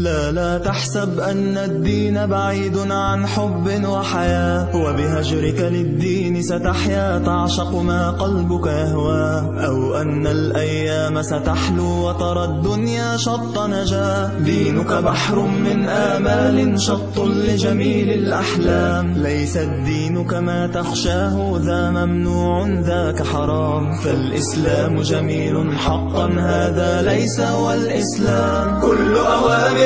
لا لا تحسب أن الدين بعيد عن حب وحياة. وبهجرك للدين ستحيا. تعشق ما قلبك يهوى. أو أن الأيام ستحلو وترى الدنيا شط نجاة دينك بحر من آمال شط لجميل الأحلام. ليس الدين كما تخشاه ذا ممنوع ذاك حرام. فالإسلام جميل حقا. هذا ليس هو الإسلام كل أوامر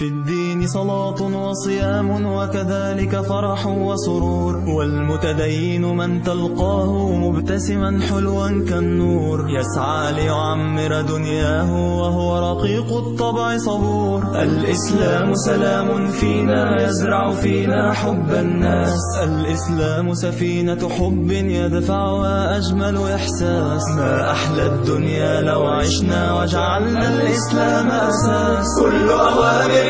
في الدين صلاة وصيام وكذلك فرح وسرور. والمتدين من تلقاه مبتسما حلوا كالنور. يسعى ليعمر دنياه وهو رقيق الطبع صبور. الإسلام سلام فينا يزرع فينا حب الناس. الإسلام سفينة حب يدفعها أجمل إحساس. ما أحلى الدنيا لو عشنا وجعلنا الإسلام أساس. كل أوامر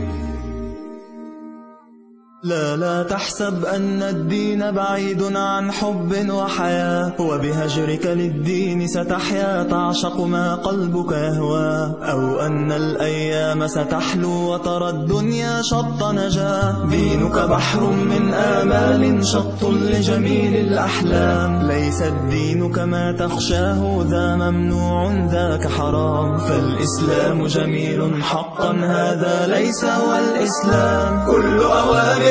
لا لا تحسب أن الدين بعيد عن حب وحياة. وبهجرك للدين ستحيا تعشق ما قلبك يهوى. أو أن الأيام ستحلو وترى الدنيا شط نجاة دينك بحر من آمال شط لجميل الأحلام. ليس الدين كما تخشاه ذا ممنوع ذاك حرام. فالإسلام جميل حقا هذا ليس هو الإسلام. كل أوامر